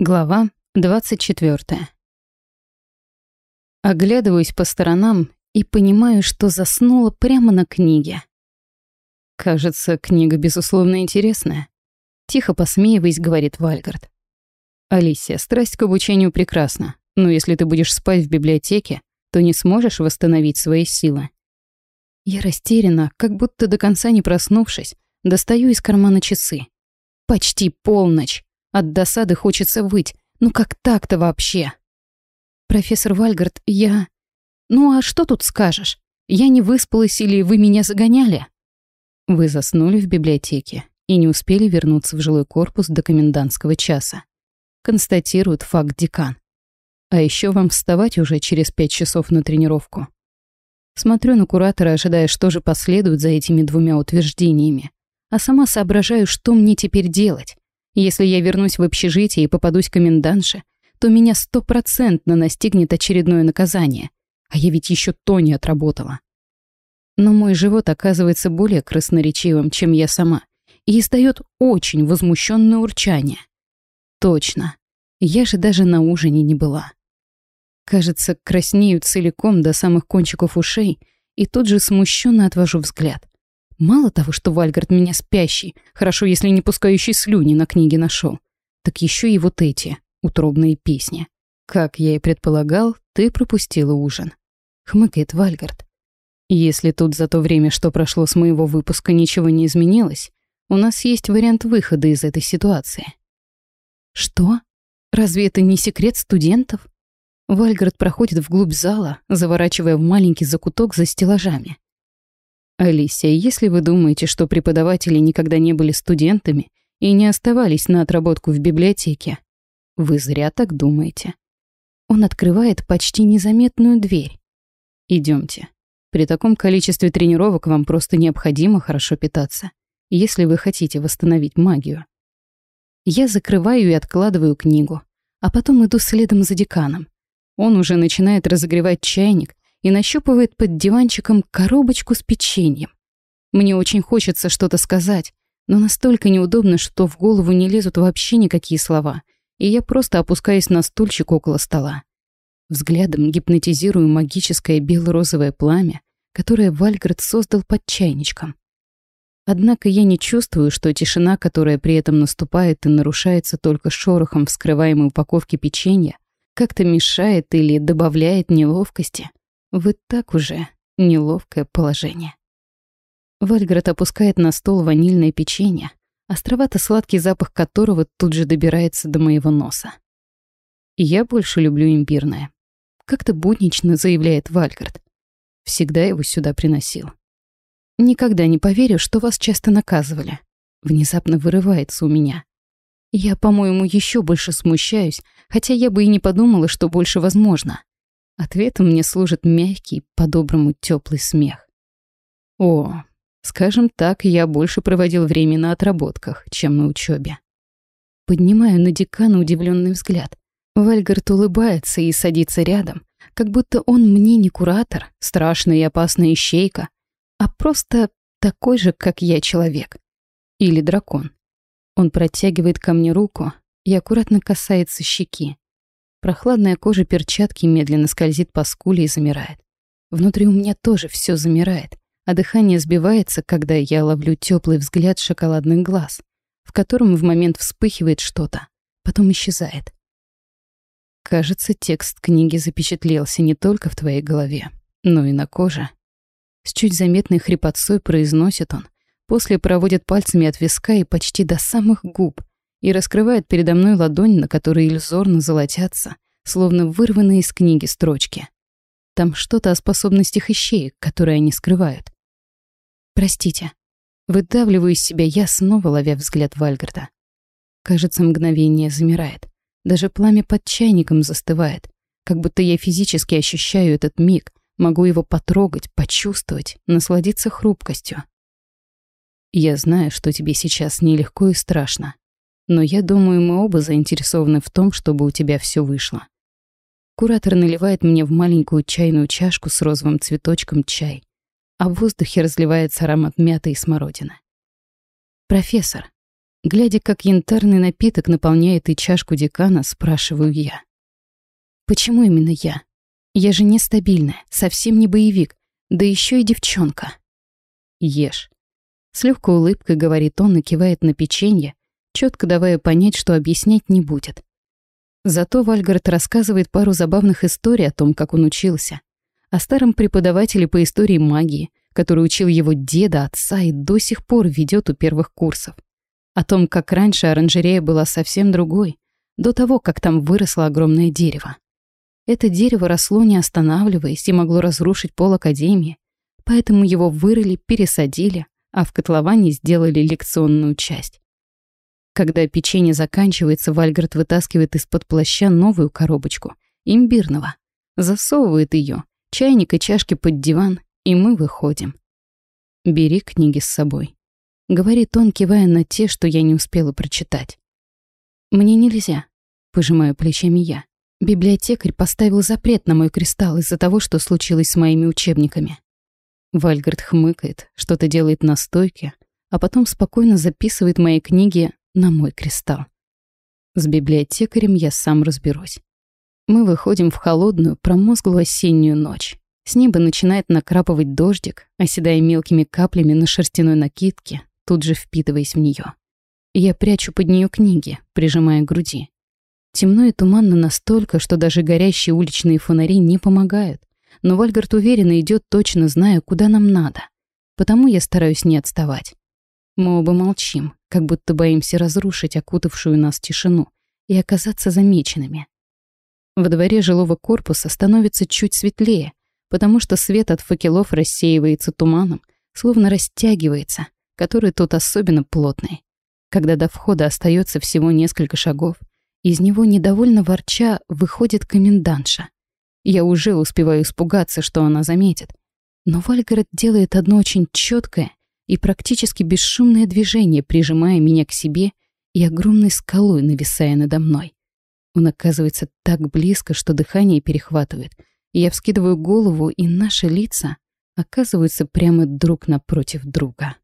Глава 24. Оглядываюсь по сторонам и понимаю, что заснула прямо на книге. Кажется, книга, безусловно, интересная. Тихо посмеиваясь, говорит Вальгард. Алисия, страсть к обучению прекрасна, но если ты будешь спать в библиотеке, то не сможешь восстановить свои силы. Я растеряна, как будто до конца не проснувшись, достаю из кармана часы. Почти полночь. От досады хочется выть. Ну как так-то вообще? Профессор Вальгард, я... Ну а что тут скажешь? Я не выспалась или вы меня загоняли? Вы заснули в библиотеке и не успели вернуться в жилой корпус до комендантского часа. Констатирует факт декан. А еще вам вставать уже через пять часов на тренировку. Смотрю на куратора, ожидая, что же последует за этими двумя утверждениями. А сама соображаю, что мне теперь делать. Если я вернусь в общежитие и попадусь комендантше, то меня стопроцентно настигнет очередное наказание. А я ведь еще то не отработала. Но мой живот оказывается более красноречивым, чем я сама, и издает очень возмущенное урчание. Точно. Я же даже на ужине не была. Кажется, краснею целиком до самых кончиков ушей и тут же смущенно отвожу взгляд. Мало того, что Вальгард меня спящий, хорошо, если не пускающий слюни на книге нашел, так еще и вот эти утробные песни. Как я и предполагал, ты пропустила ужин. Хмыкает Вальгард. Если тут за то время, что прошло с моего выпуска, ничего не изменилось, у нас есть вариант выхода из этой ситуации. Что? Разве это не секрет студентов? Вальгард проходит вглубь зала, заворачивая в маленький закуток за стеллажами. Алисия, если вы думаете, что преподаватели никогда не были студентами и не оставались на отработку в библиотеке, вы зря так думаете. Он открывает почти незаметную дверь. Идемте. При таком количестве тренировок вам просто необходимо хорошо питаться, если вы хотите восстановить магию. Я закрываю и откладываю книгу, а потом иду следом за деканом. Он уже начинает разогревать чайник, и нащупывает под диванчиком коробочку с печеньем. Мне очень хочется что-то сказать, но настолько неудобно, что в голову не лезут вообще никакие слова, и я просто опускаюсь на стульчик около стола. Взглядом гипнотизирую магическое бело-розовое пламя, которое Вальгард создал под чайничком. Однако я не чувствую, что тишина, которая при этом наступает и нарушается только шорохом вскрываемой упаковки печенья, как-то мешает или добавляет неловкости. Вы так уже неловкое положение. Вальград опускает на стол ванильное печенье, островато-сладкий запах которого тут же добирается до моего носа. Я больше люблю имбирное. Как-то буднично заявляет Вальгард. Всегда его сюда приносил. Никогда не поверю, что вас часто наказывали. Внезапно вырывается у меня. Я, по-моему, еще больше смущаюсь, хотя я бы и не подумала, что больше возможно. Ответом мне служит мягкий, по-доброму теплый смех. О, скажем так, я больше проводил время на отработках, чем на учебе. Поднимаю на декана удивленный взгляд. Вальгард улыбается и садится рядом, как будто он мне не куратор, страшная и опасная ищейка, а просто такой же, как я, человек. Или дракон. Он протягивает ко мне руку и аккуратно касается щеки. Прохладная кожа перчатки медленно скользит по скуле и замирает. Внутри у меня тоже все замирает, а дыхание сбивается, когда я ловлю теплый взгляд шоколадных глаз, в котором в момент вспыхивает что-то, потом исчезает. Кажется, текст книги запечатлелся не только в твоей голове, но и на коже. С чуть заметной хрипотцой произносит он, после проводит пальцами от виска и почти до самых губ — и раскрывает передо мной ладонь, на которой иллюзорно золотятся, словно вырванные из книги строчки. Там что-то о способностях ищеек, которые они скрывают. «Простите». Выдавливаю из себя я, снова ловя взгляд Вальгарда. Кажется, мгновение замирает. Даже пламя под чайником застывает, как будто я физически ощущаю этот миг, могу его потрогать, почувствовать, насладиться хрупкостью. Я знаю, что тебе сейчас нелегко и страшно. Но я думаю, мы оба заинтересованы в том, чтобы у тебя все вышло. Куратор наливает мне в маленькую чайную чашку с розовым цветочком чай, а в воздухе разливается аромат мяты и смородины. «Профессор», Глядя, как янтарный напиток наполняет и чашку декана, спрашиваю я. Почему именно я? Я же нестабильная, совсем не боевик, да еще и девчонка. Ешь. С легкой улыбкой говорит он и кивает на печенье, четко давая понять, что объяснять не будет. Зато Вальгард рассказывает пару забавных историй о том, как он учился. О старом преподавателе по истории магии, который учил его деда, отца и до сих пор ведет у первых курсов. О том, как раньше оранжерея была совсем другой, до того, как там выросло огромное дерево. Это дерево росло не останавливаясь и могло разрушить пол Академии, поэтому его вырыли, пересадили, а в котловане сделали лекционную часть. Когда печенье заканчивается, Вальгард вытаскивает из-под плаща новую коробочку, имбирного, засовывает ее, чайник и чашки под диван, и мы выходим. «Бери книги с собой», — говорит он, кивая на те, что я не успела прочитать. «Мне нельзя», — пожимаю плечами я. Библиотекарь поставил запрет на мой кристалл из-за того, что случилось с моими учебниками. Вальгард хмыкает, что-то делает на стойке, а потом спокойно записывает мои книги на мой кристалл. С библиотекарем я сам разберусь. Мы выходим в холодную, промозглую осеннюю ночь. С неба начинает накрапывать дождик, оседая мелкими каплями на шерстяной накидке, тут же впитываясь в нее. Я прячу под нее книги, прижимая к груди. Темно и туманно настолько, что даже горящие уличные фонари не помогают. Но Вальгард уверенно идет, точно зная, куда нам надо. Потому я стараюсь не отставать. Мы оба молчим, как будто боимся разрушить окутавшую нас тишину и оказаться замеченными. Во дворе жилого корпуса становится чуть светлее, потому что свет от факелов рассеивается туманом, словно растягивается, который тут особенно плотный. Когда до входа остается всего несколько шагов, из него недовольно ворча выходит комендантша. Я уже успеваю испугаться, что она заметит. Но Вальгард делает одно очень четкое и практически бесшумное движение, прижимая меня к себе и огромной скалой нависая надо мной. Он оказывается так близко, что дыхание перехватывает — я вскидываю голову, и наши лица оказываются прямо друг напротив друга.